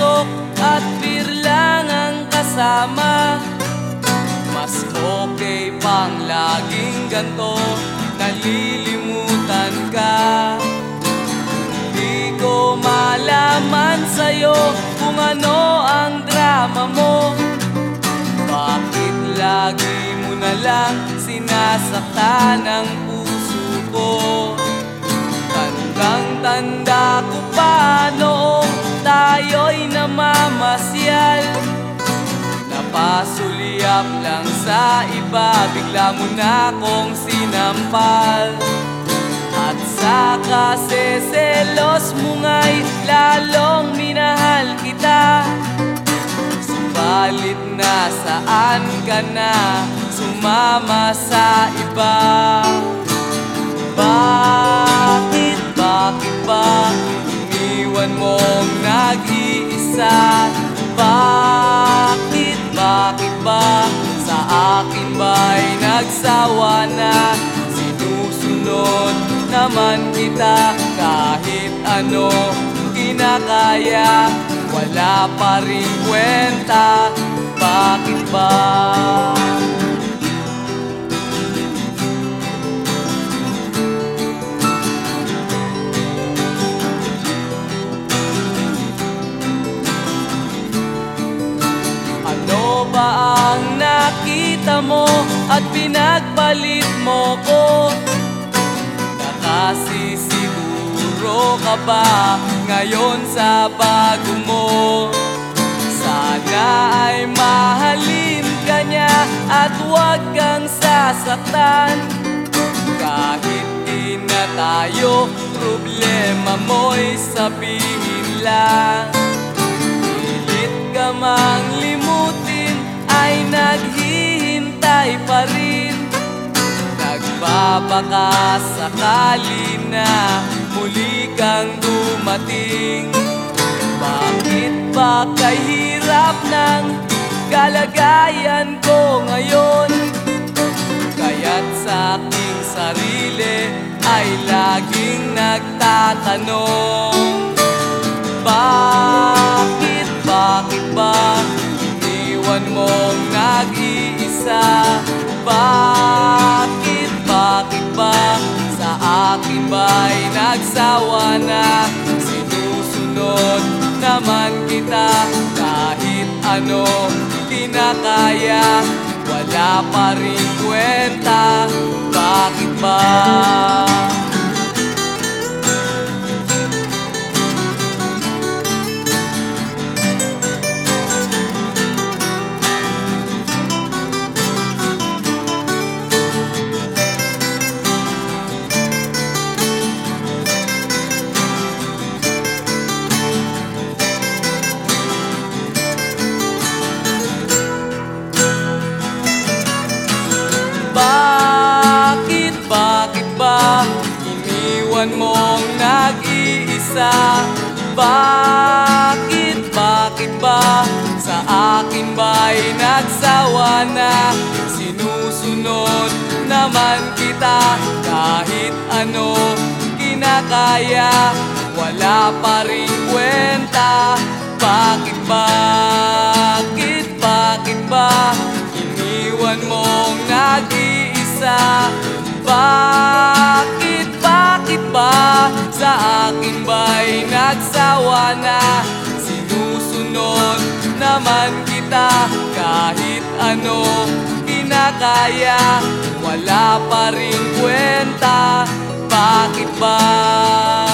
Usok at birlang ang kasama. Mas okay pang laging ganto Nalilimutan ka. Di ko malaman sa'yo kung ano ang drama mo. Bakit lagi mo na lang sinasaktan ang puso ko? Tandang-tanda ko pa iba Bigla mo na akong sinampal. At sa kaseselos mo nga'y lalong minahal kita. Subalit nasaan ka na Sumama sa iba? Bakit, nagsawa na Sinusunod naman kita Kahit ano kinakaya Wala pa rin kwenta Bakit ba? Nakita mo at pinagpalit mo ko? Nakasisiguro ka ba ngayon sa bago mo? Sana ay mahalin ka niya at huwag kang sasaktan Kahit di na tayo, problema mo'y sabihin lang Pilit ka mang naghihintay pa rin Nagbabaka sakali na muli kang dumating Bakit ba kahirap ng kalagayan ko ngayon? Kaya't sa aking sarili ay laging nagtatanong bakit, bakit ba iniwan mong nag-iisa? Bakit, bakit ba sa akin ba'y nagsawa na? Sinusunod naman kita kahit ano kinakaya Wala pa rin kwenta, Bakit, bakit ba Iniwan mong nag-iisa? Bakit, bakit ba Sa akin ba'y nagsawa na? Sinusunod naman kita Kahit ano kinakaya. Wala pa rin kwenta. Bakit, bakit, Bakit, bakit ba Sa akin ba'y nagsawa na Sinusunod naman kita Kahit ano kinakaya. Wala pa rin kwenta. Bakit ba